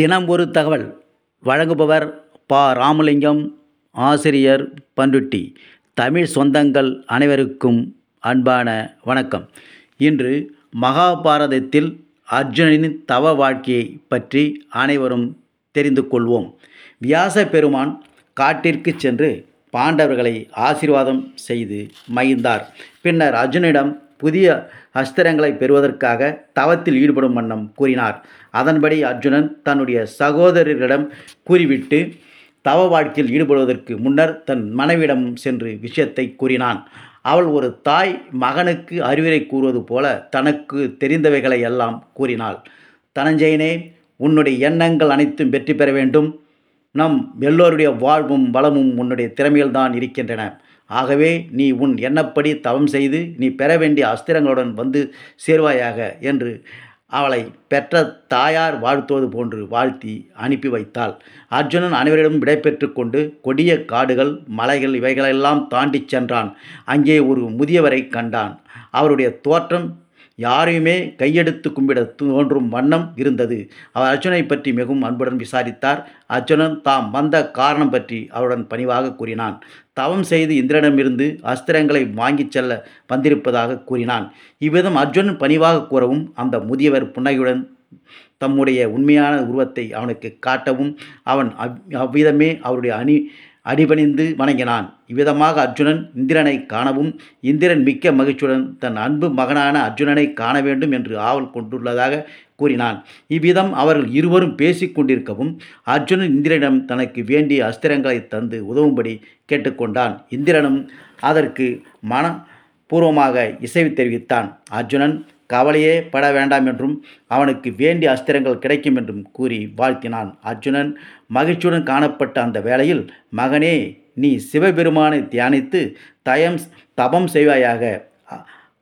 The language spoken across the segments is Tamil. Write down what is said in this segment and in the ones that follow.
தினம் ஒரு தகவல் வழங்குபவர் பா. ராமலிங்கம் ஆசிரியர் பண்ருட்டி தமிழ் சொந்தங்கள் அனைவருக்கும் அன்பான வணக்கம். இன்று மகாபாரதத்தில் அர்ஜுனனின் தவ வாழ்க்கையை பற்றி அனைவரும் தெரிந்து கொள்வோம். வியாச பெருமான் காட்டிற்கு சென்று பாண்டவர்களை ஆசீர்வாதம் செய்து மகிழ்ந்தார். பின்னர் அர்ஜுனிடம் புதிய அஸ்திரங்களை பெறுவதற்காக தவத்தில் ஈடுபடும் வண்ணம் கூறினார். அதன்படி அர்ஜுனன் தன்னுடைய சகோதரர்களிடம் கூறிவிட்டு தவ வாழ்க்கையில் ஈடுபடுவதற்கு முன்னர் தன் மனைவியிடம் சென்று விஷயத்தை கூறினான். அவள் ஒரு தாய் மகனுக்கு அறிவுரை கூறுவது போல தனக்கு தெரிந்தவைகளை எல்லாம் கூறினாள். தனஞ்சயனே உன்னுடைய எண்ணங்கள் அனைத்தும் வெற்றி பெற வேண்டும். நம் எல்லோருடைய வாழ்வும் வளமும் உன்னுடைய திறமையில்தான் இருக்கின்றன. ஆகவே நீ உன் எண்ணப்படி தவம் செய்து நீ பெற வேண்டிய அஸ்திரங்களுடன் வந்து சேர்வாயாக என்று அவளை பெற்ற தாயார் வாழ்த்துவது போன்று வாழ்த்தி அனுப்பி வைத்தாள். அர்ஜுனன் அனைவரிடம் விடைபெற்று கொண்டு கொடிய காடுகள் மலைகள் இவைகளெல்லாம் தாண்டிச் சென்றான். அங்கே ஒரு முதியவரை கண்டான். அவருடைய தோற்றம் யாரையுமே கையெடுத்து கும்பிட தோன்றும் வண்ணம் இருந்தது. அவர் அர்ஜுனை பற்றி மிகவும் அன்புடன் விசாரித்தார். அர்ஜுனன் தாம் வந்த காரணம் பற்றி அவருடன் பணிவாக கூறினான். தவம் செய்து இந்திரனிடமிருந்து அஸ்திரங்களை வாங்கிச் செல்ல வந்திருப்பதாக கூறினான். இவ்விதம் அர்ஜுனன் பணிவாக கூறவும் அந்த முதியவர் புன்னகையுடன் தம்முடைய உண்மையான உருவத்தை அவனுக்கு காட்டவும் அவன் அவ் அவ்விதமே அவருடைய அணி அடிபணிந்து வணங்கினான். இவ்விதமாக அர்ஜுனன் இந்திரனை காணவும் இந்திரன் மிக்க மகிழ்ச்சியுடன் தன் அன்பு மகனான அர்ஜுனனை காண வேண்டும் என்று ஆவல் கொண்டுள்ளதாக கூறினான். இவ்விதம் அவர்கள் இருவரும் பேசிக் கொண்டிருக்கவும் அர்ஜுனன் இந்திரனிடம் தனக்கு வேண்டிய அஸ்திரங்களை தந்து உதவும்படி கேட்டுக்கொண்டான். இந்திரனும் அதற்கு மன பூர்வமாக இசைவு தெரிவித்தான். அர்ஜுனன் கவலையே பட வேண்டாம் என்றும் அவனுக்கு வேண்டிய அஸ்திரங்கள் கிடைக்கும் என்றும் கூறி வாழ்த்தினான் அர்ஜுனன். மகிழ்ச்சியுடன் காணப்பட்ட அந்த வேளையில் மகனே நீ சிவபெருமானை தியானித்து தயம் தபம் செய்வாயாக.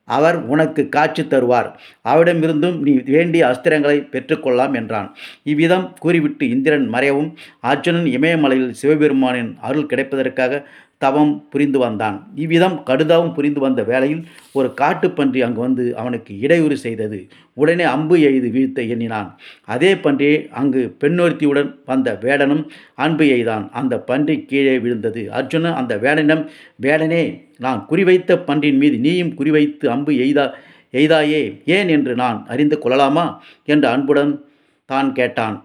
அவர் உனக்கு காட்சி தருவார். அவரிடமிருந்தும் நீ வேண்டிய அஸ்திரங்களை பெற்றுக்கொள்ளலாம் என்றான். இவ்விதம் கூறிவிட்டு இந்திரன் மறையவும் அர்ஜுனன் இமயமலையில் சிவபெருமானின் அருள் கிடைப்பதற்காக தவம் புரிந்து வந்தான். இவ்விதம் கடுதாவும் புரிந்து வந்த வேளையில் ஒரு காட்டுப்பன்றி அங்கு வந்து அவனுக்கு இடையூறு செய்தது. உடனே அம்பு எய்து வீழ்த்த எண்ணினான். அதே பன்றி அங்கு பெண்ணொருத்தியுடன் வந்த வேடனும் அன்பு எய்தான். அந்த பன்றி கீழே விழுந்தது. அர்ஜுனன் அந்த வேடனிடம் வேடனே நான் குறிவைத்த பன்றின் மீது நீயும் குறிவைத்து அம்பு எய்தா எய்தாயே ஏன் என்று நான் அறிந்து கொள்ளலாமா? என்று அன்புடன் தான் கேட்டான்.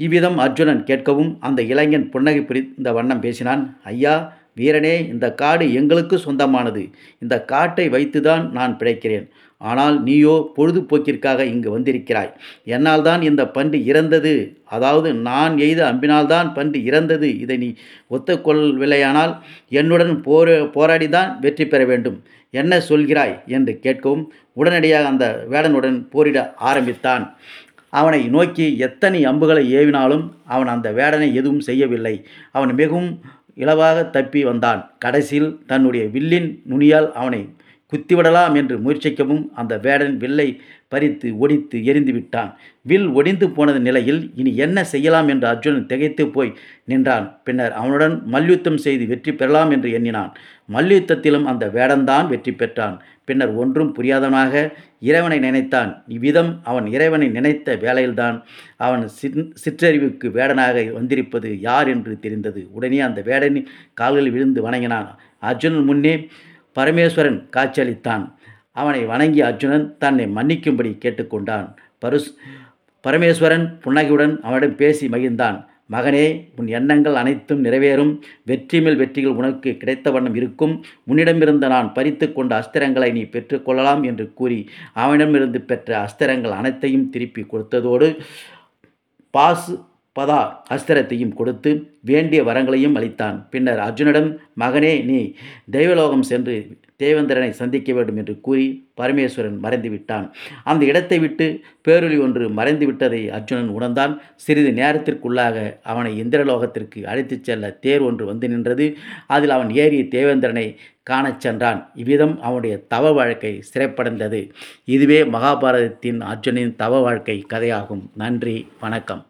இவ்விதம் அர்ஜுனன் கேட்கவும் அந்த இளைஞன் புன்னகை புரிந்த வண்ணம் பேசினான். ஐயா வீரனே இந்த காடு எங்களுக்கு சொந்தமானது. இந்த காட்டை வைத்துதான் நான் பிழைக்கிறேன். ஆனால் நீயோ பொழுதுபோக்கிற்காக இங்கு வந்திருக்கிறாய். என்னால் தான் இந்த பண்டு இறந்தது? அதாவது நான் எய்த அம்பினால்தான் பண்டு இறந்தது? இதை நீ ஒத்துக்கொள்ளவில்லையானால் என்னுடன் போர போராடிதான் வெற்றி பெற வேண்டும். என்ன சொல்கிறாய்? என்று கேட்கவும் உடனடியாக அந்த வேடனுடன் போரிட ஆரம்பித்தான். அவனை நோக்கி எத்தனை அம்புகளை ஏவினாலும் அவன் அந்த வேடனை எதுவும் செய்யவில்லை. அவன் மிகவும் இலவாக தப்பி வந்தான். கடைசியில் தன்னுடைய வில்லின் நுனியால் அவனை குத்திவிடலாம் என்று முயற்சிக்கவும் அந்த வேடன் வில்லை பறித்து ஒடித்து எரிந்து விட்டான் வில் ஒடிந்து போனது நிலையில் இனி என்ன செய்யலாம் என்று அர்ஜுனன் திகைத்து போய் நின்றான். பின்னர் அவனுடன் மல்யுத்தம் செய்து வெற்றி பெறலாம் என்று எண்ணினான். மல்யுத்தத்திலும் அந்த வேடன்தான் வெற்றி பெற்றான். பின்னர் ஒன்றும் புரியாதவனாக இறைவனை நினைத்தான். இவ்விதம் அவன் இறைவனை நினைத்த வேளையில்தான் அவன் சிற்றறிவுக்கு வேடனாக வந்திருப்பது யார் என்று தெரிந்தது. உடனே அந்த வேடனின் கால்களில் விழுந்து வணங்கினான். அர்ஜுனன் முன்னே பரமேஸ்வரன் காட்சியளித்தான். அவனை வணங்கி அர்ஜுனன் தன்னை மன்னிக்கும்படி கேட்டுக்கொண்டான். பருஸ் பரமேஸ்வரன் புன்னகையுடன் அவனிடம் பேசி மகிழ்ந்தான். மகனே உன் எண்ணங்கள் அனைத்தும் நிறைவேறும். வெற்றி மேல் வெற்றிகள் உனக்கு கிடைத்த வண்ணம் இருக்கும். உன்னிடமிருந்து நான் பறித்து கொண்ட அஸ்திரங்களை நீ பெற்றுக்கொள்ளலாம் என்று கூறி அவனிடமிருந்து பெற்ற அஸ்திரங்கள் அனைத்தையும் திருப்பி கொடுத்ததோடு பாசு பதா அஸ்திரத்தையும் கொடுத்து வேண்டிய வரங்களையும் அளித்தான். பின்னர் அர்ஜுனிடம் மகனே நீ தெய்வலோகம் சென்று தேவேந்திரனை சந்திக்க வேண்டும் என்று கூறி பரமேஸ்வரன் மறைந்து விட்டான். அந்த இடத்தை விட்டு பேரொளி ஒன்று மறைந்து விட்டதை அர்ஜுனன் உணர்ந்தான். சிறிது நேரத்திற்குள்ளாக அவனை இந்திரலோகத்திற்கு அழைத்துச் செல்ல தேர் ஒன்று வந்து நின்றது. அதில் அவன் ஏறி தேவேந்திரனை காணச் சென்றான். இவ்விதம் அவனுடைய தவ வாழ்க்கை சிறைப்படைந்தது. இதுவே மகாபாரதத்தின் அர்ஜுனின் தவ வாழ்க்கை கதையாகும். நன்றி வணக்கம்.